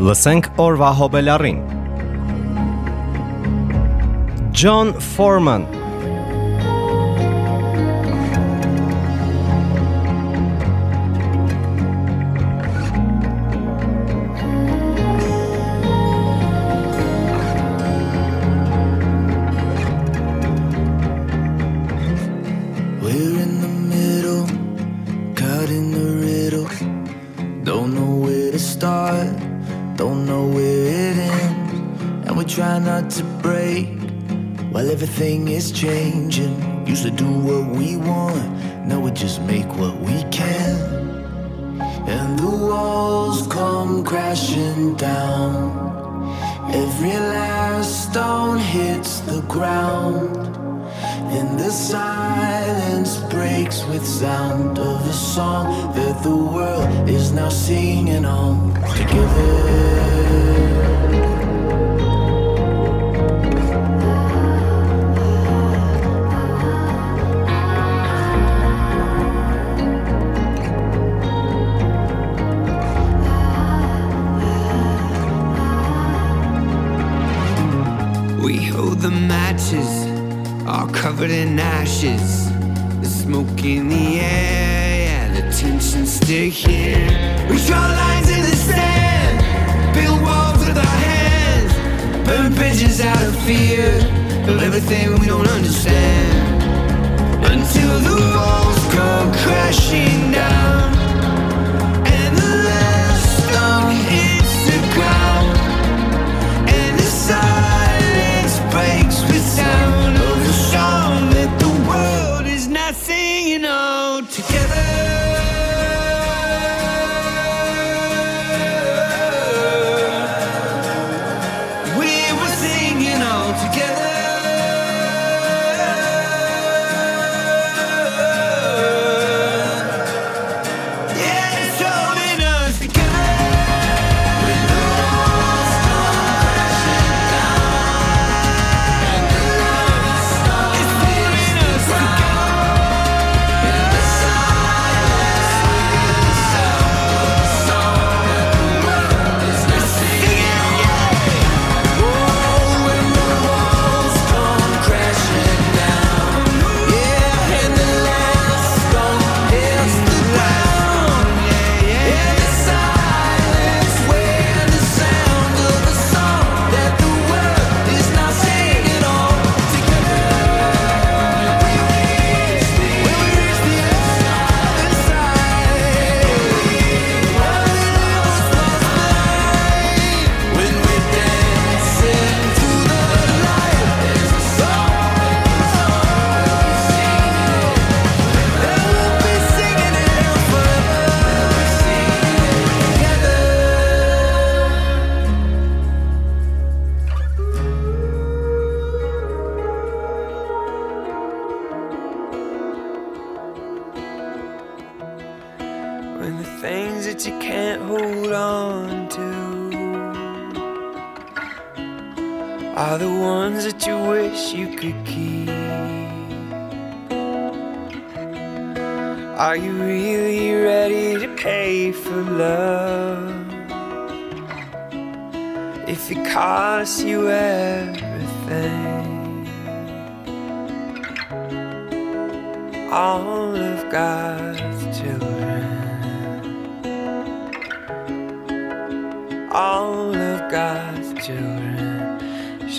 Lësenk Orva Hobelarin John Foreman. Matches are covered in ashes. The smoke in the air, yeah, the tension's still here. We draw lines in the sand, build walls with our hands, burn bridges out of fear of everything we don't understand. Until the walls come crashing down. are the ones that you wish you could keep. Are you really ready to pay for love? If it costs you everything, all of God's children, all of God.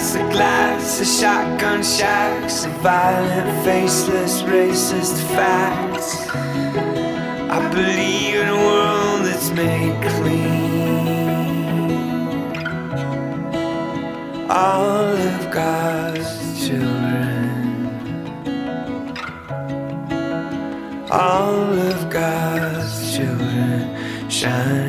glass of glass, of shotgun shacks, of violent, faceless, racist facts. I believe in a world that's made clean. All of God's children. All of God's children shine.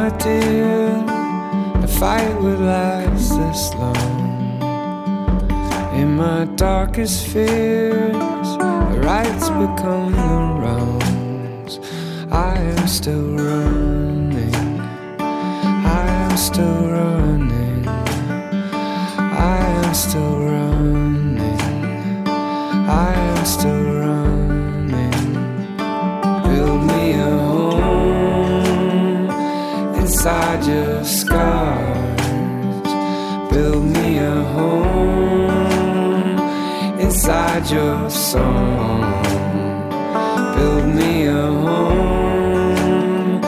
my dear, the fight would last this long. In my darkest fears, the rights become the wrongs. I am still running, I am still running, I am still running, I am still running. hide your scars. Build me a home inside your song. Build me a home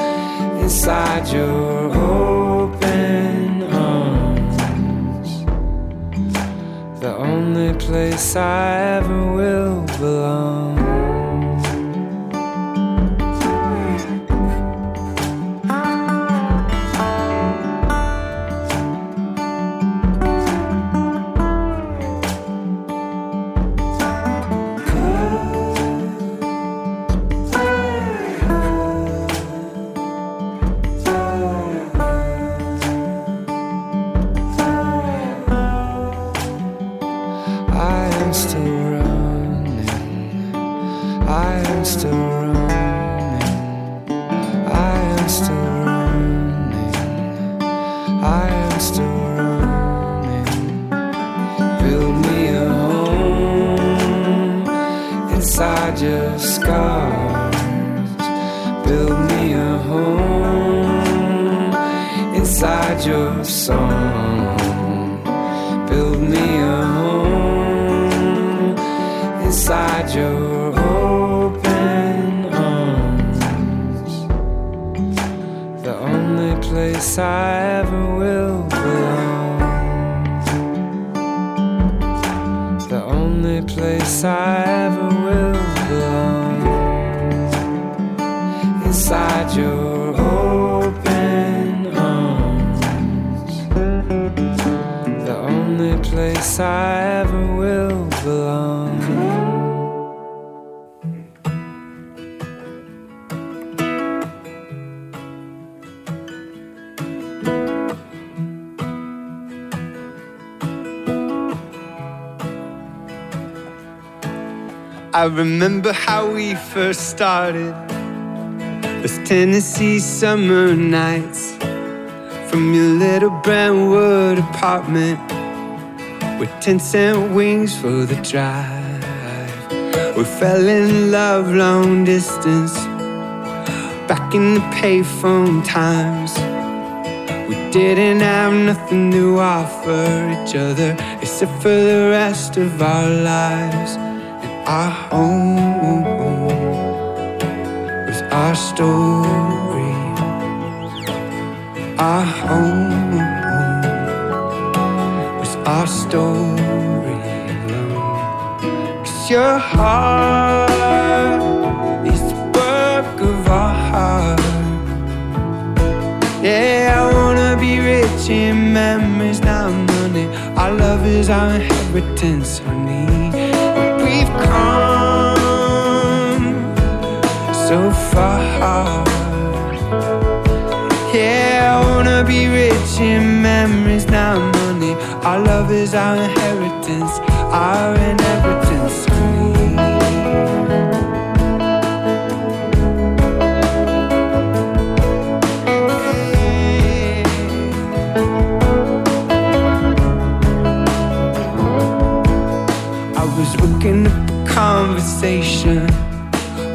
inside your open arms. The only place I ever I remember how we first started. Those Tennessee summer nights from your little Brentwood apartment with 10 cent wings for the drive. We fell in love long distance back in the payphone times. We didn't have nothing to offer each other except for the rest of our lives. Our home was our story. Our home was our story. Cause your heart is the work of our heart. Yeah, I wanna be rich in memories, not money. Our love is our inheritance, honey. Come so far. Yeah, I wanna be rich in memories, not money. Our love is our inheritance, our inheritance, conversation,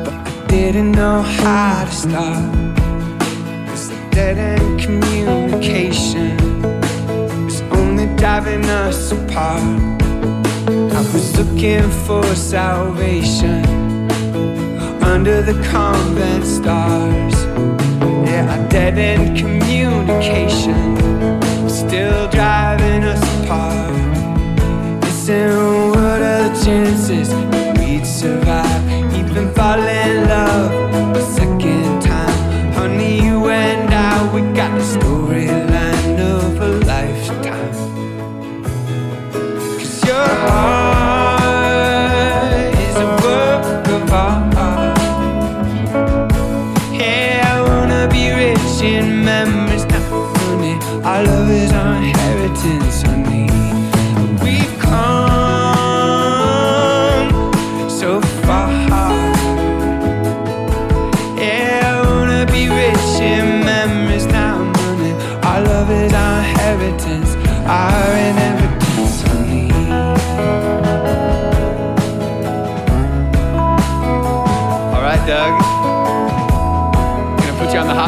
but I didn't know how to start. Cause the dead end communication is only driving us apart. I was looking for salvation under the convent stars. Yeah, a dead end communication still driving us apart. Listen, what are the chances survive? Even fall in love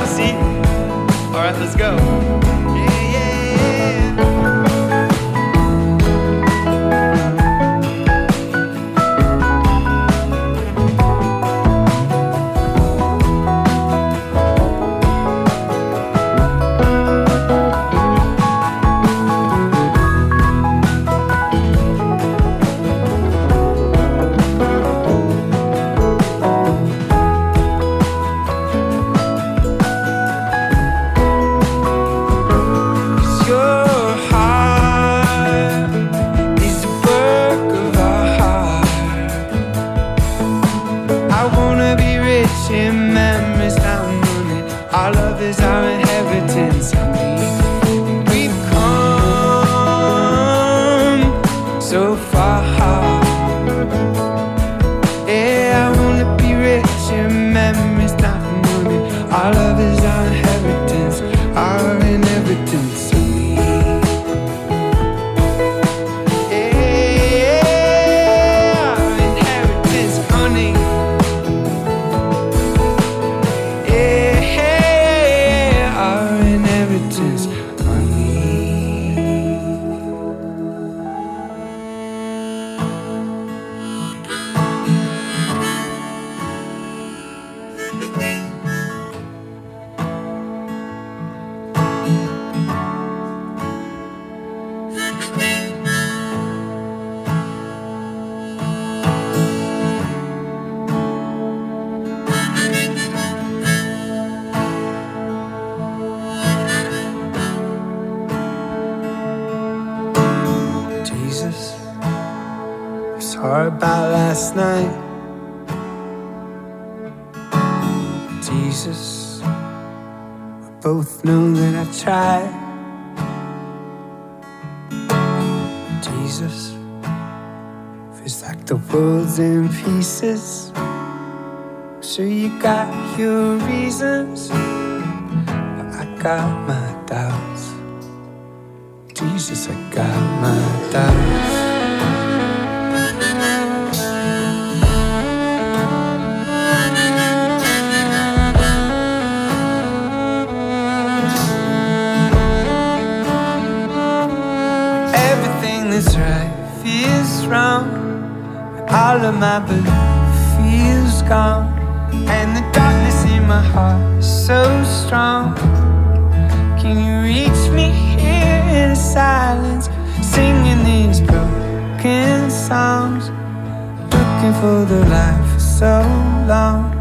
seat. All right, let's go. Sorry about last night. Jesus, we both know that I tried. Jesus, feels like the world's in pieces. Sure, you got your reasons, but I got my doubts. Jesus, I got my doubts. All of my belief feels gone. And the darkness in my heart is so strong. Can you reach me here in silence? Singing these broken songs. Looking for the light for so long.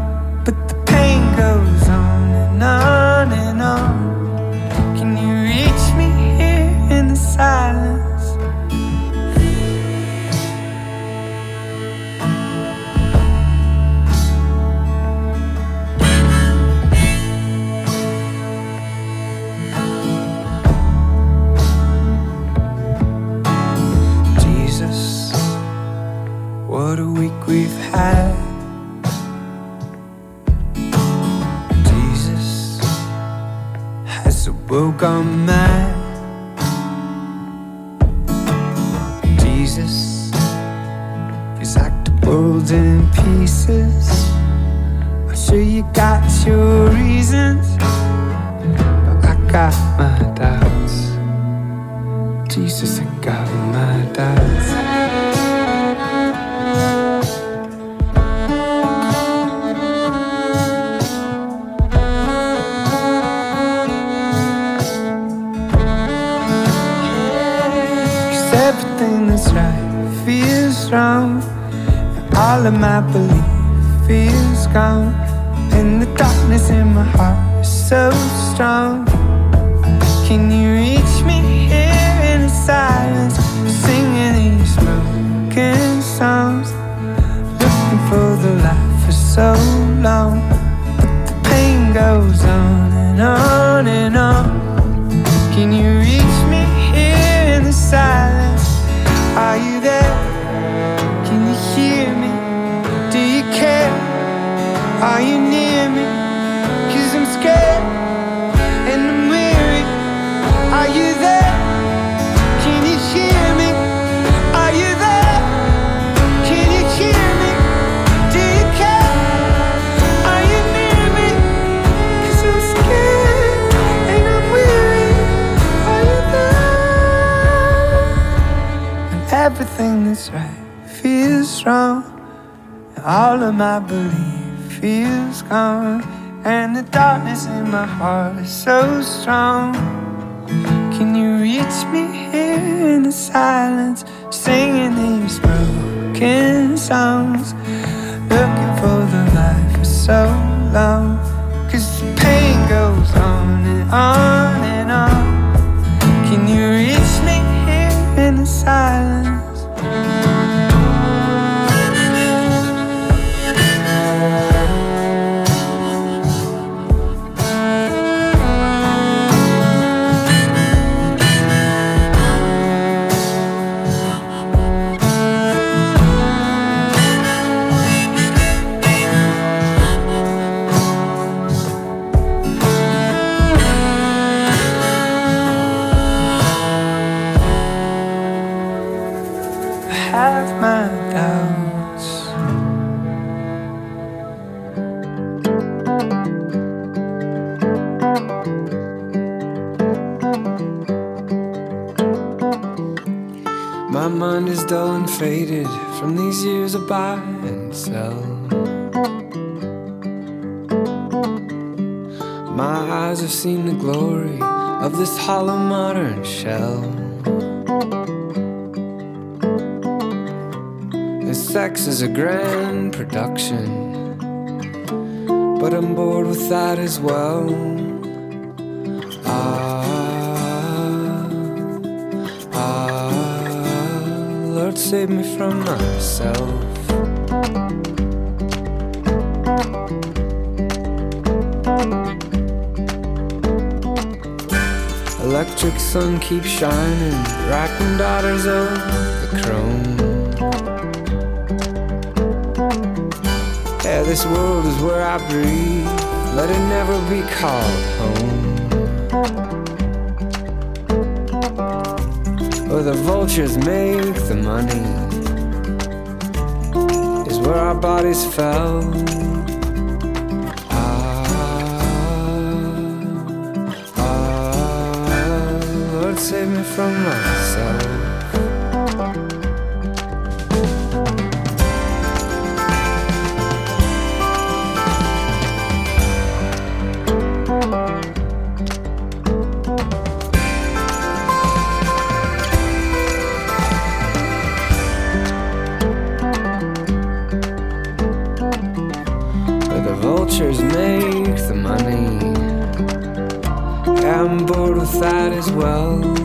Feels gone. And the darkness in my heart is so strong. Can you reach me here in the silence? Singing these broken songs. Looking for the light for so long. But the pain goes on and on and on. Can you reach me here in the silence? Are you there? Are you near me? Cause I'm scared and I'm weary. Are you there? Can you hear me? Are you there? Can you hear me? Do you care? Are you near me? Cause I'm scared and I'm weary. Are you there? And everything that's right feels wrong. And all of my belief feels gone. And the darkness in my heart is so strong. Can you reach me here in the silence? Singing these broken songs. Looking for the light for so long. Buy and sell. My eyes have seen the glory of this hollow modern shell. And sex is a grand production, but I'm bored with that as well. Ah, ah, Lord, save me from myself. Electric sun keeps shining, racking daughters of the chrome. Yeah, this world is where I breathe. Let it never be called home. Where the vultures make the money is where our bodies fell. Save from myself. Vultures make the money. I'm bored with that as well.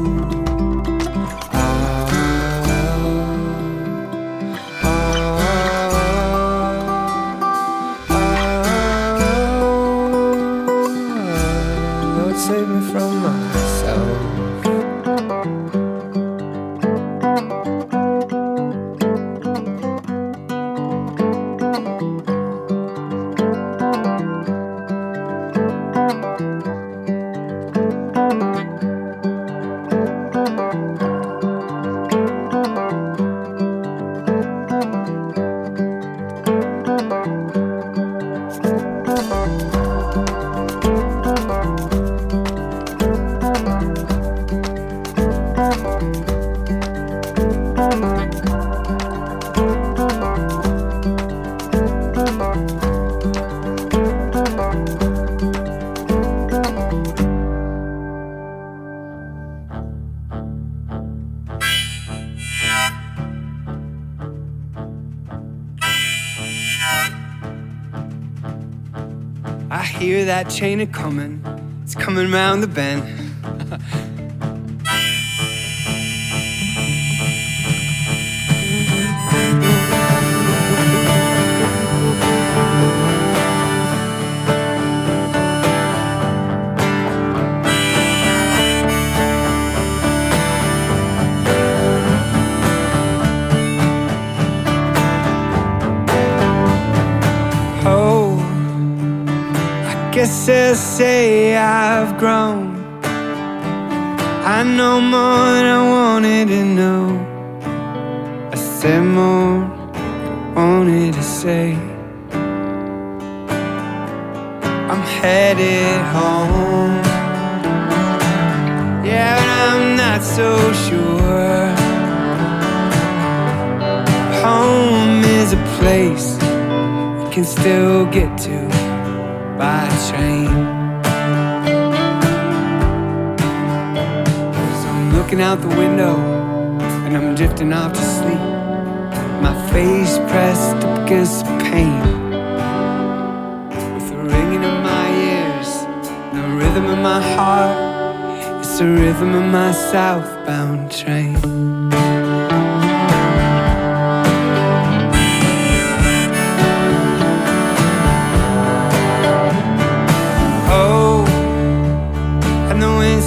That chain a coming, it's coming round the bend. They'll say I've grown. I know more than I wanted to know. I said more than I wanted to say. I'm headed home. Yeah, but I'm not so sure. Home is a place you can still get train. So I'm looking out the window and I'm drifting off to sleep. My face pressed up against the pane. With the ringing in my ears, the rhythm in my heart. It's the rhythm of my southbound train.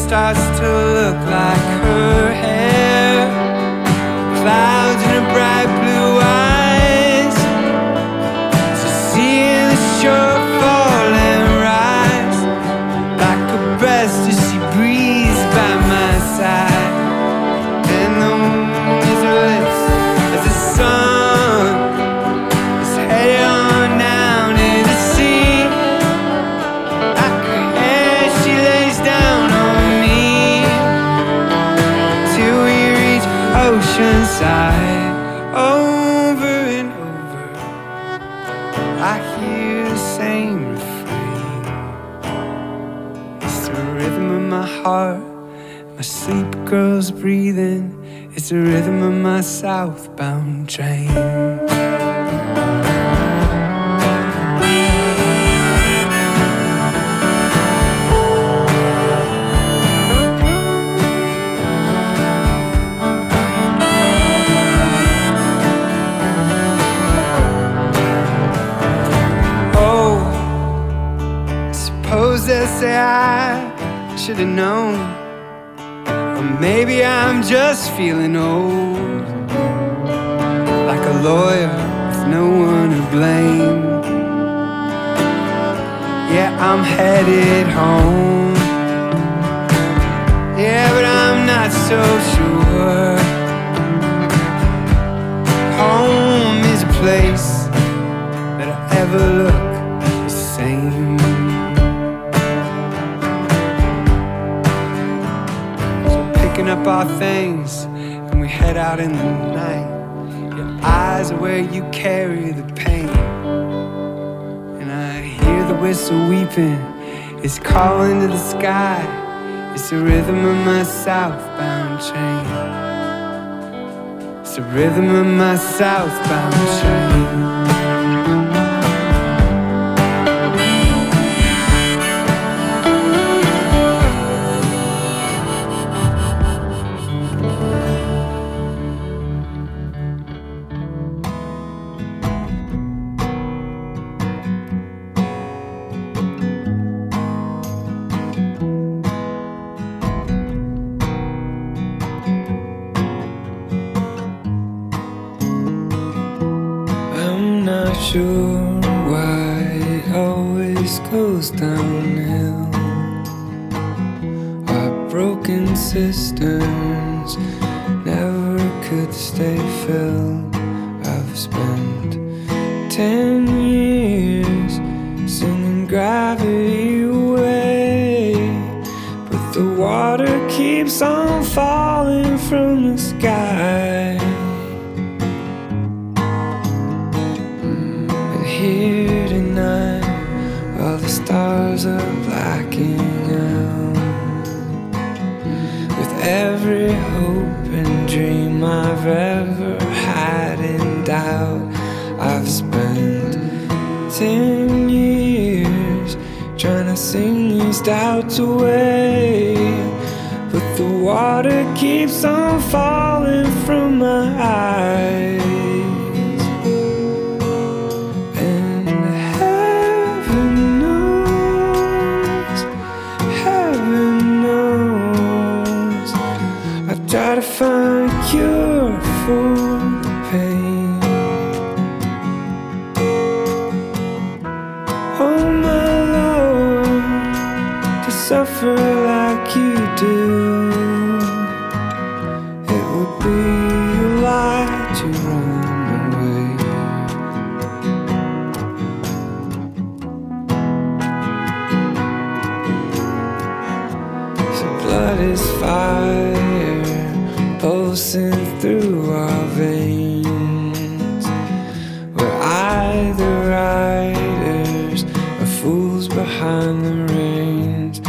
Starts to look like her hair. Clouds in a bright blue eyes. So seeing the shore oceanside. Over and over, I hear the same refrain. It's the rhythm of my heart, my sleep girl's breathing. It's the rhythm of my southbound train. Should have known. Or maybe I'm just feeling old. Like a lawyer with no one to blame. Yeah, I'm headed home. Yeah, but I'm not so sure. Home is a place that I ever look up our things and we head out in the night. Your eyes are where you carry the pain. And I hear the whistle weeping. It's calling to the sky. It's the rhythm of my southbound train. It's the rhythm of my southbound train. Are blacking out, with every hope and dream I've ever had in doubt, I've spent ten years trying to sing these doubts away. But the water keeps on falling from my eyes. Find a pulsing through our veins. We're either riders or fools behind the reins.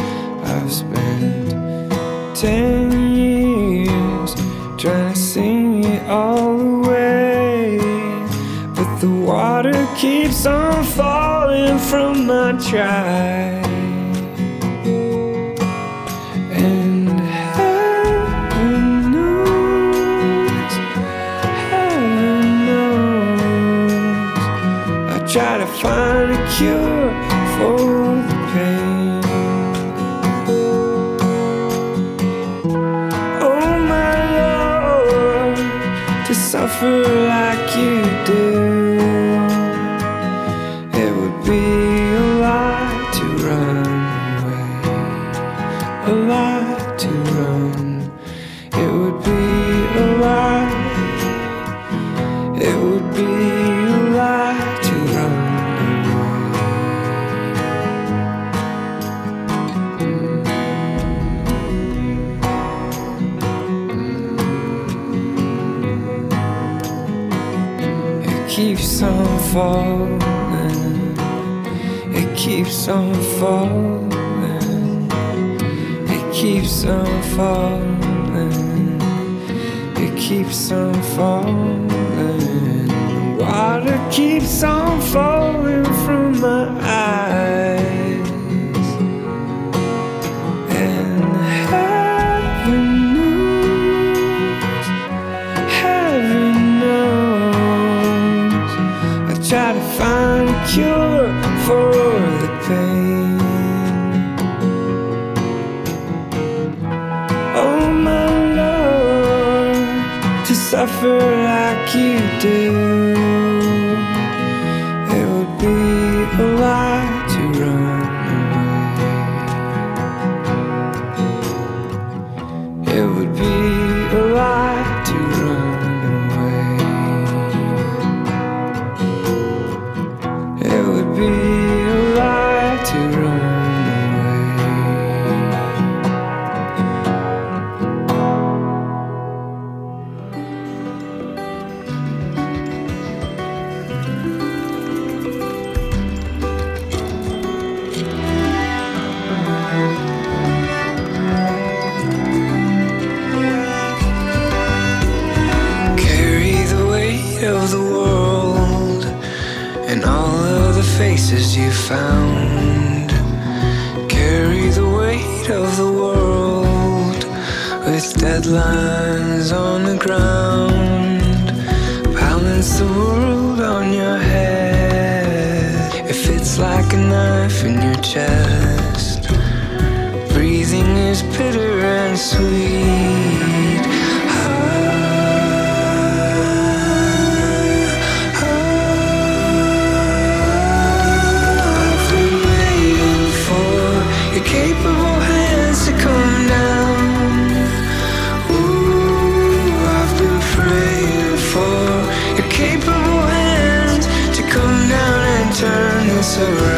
I've spent ten years trying to sing it all away, but the water keeps on falling from my try. Find keeps on falling. It keeps on falling. It keeps on falling. It keeps on falling. The water keeps on falling from my eyes. suffer like you do. It would be a lie to run away. It would be a lie to run away. It would be a lie to run. surround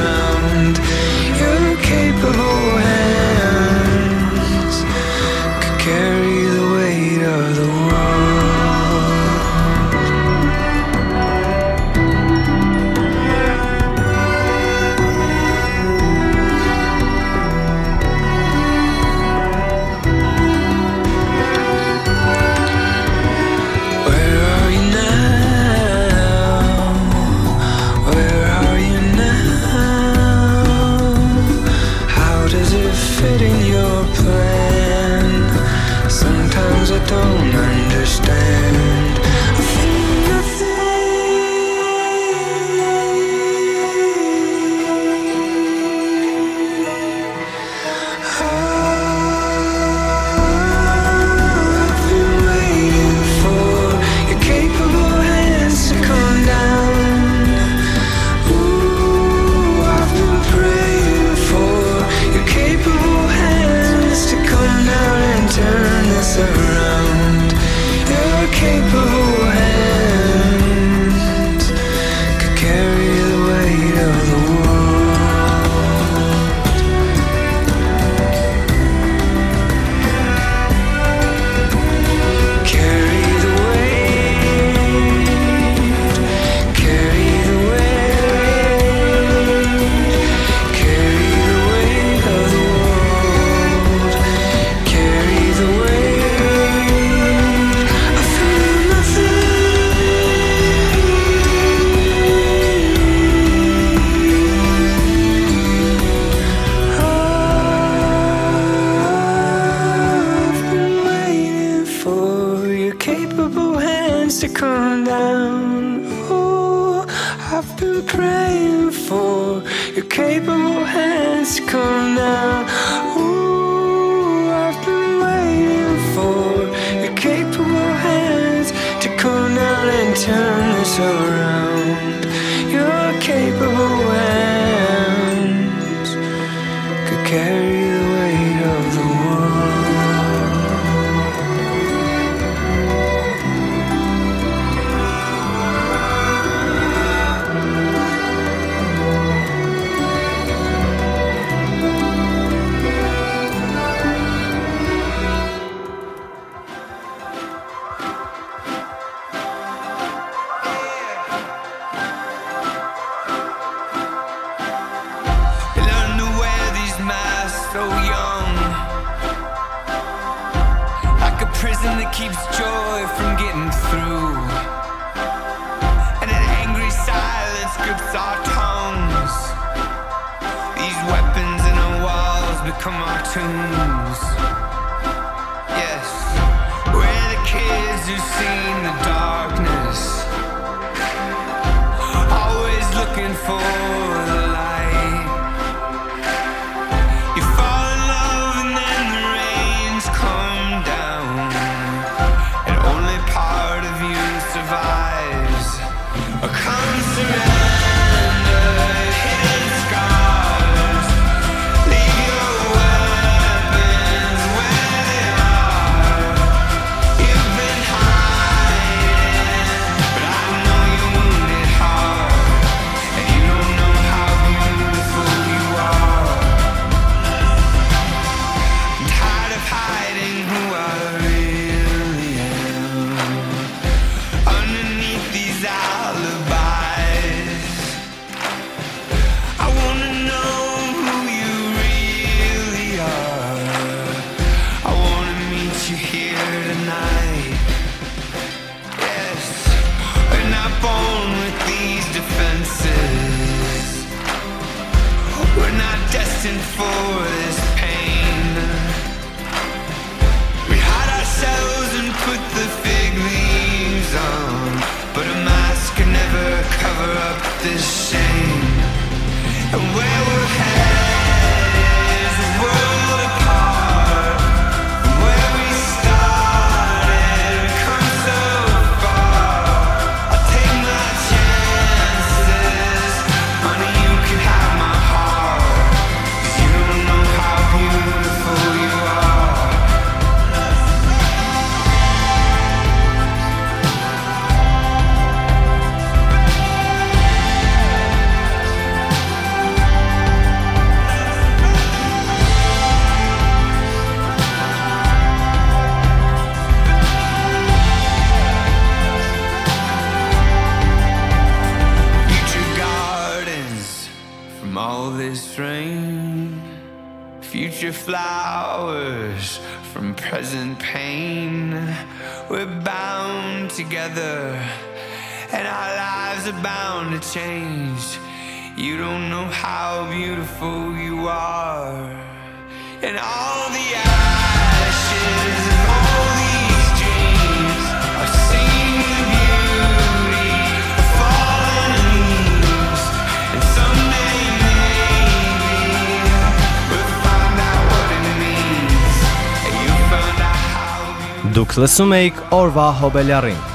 has changed. You don't know how beautiful you are. And all the ashes of all these dreams are singing the beauty of fallen leaves. And someday maybe we'll find out what it means. And you'll find out how beautiful. Douglas Make Orva Hobelarin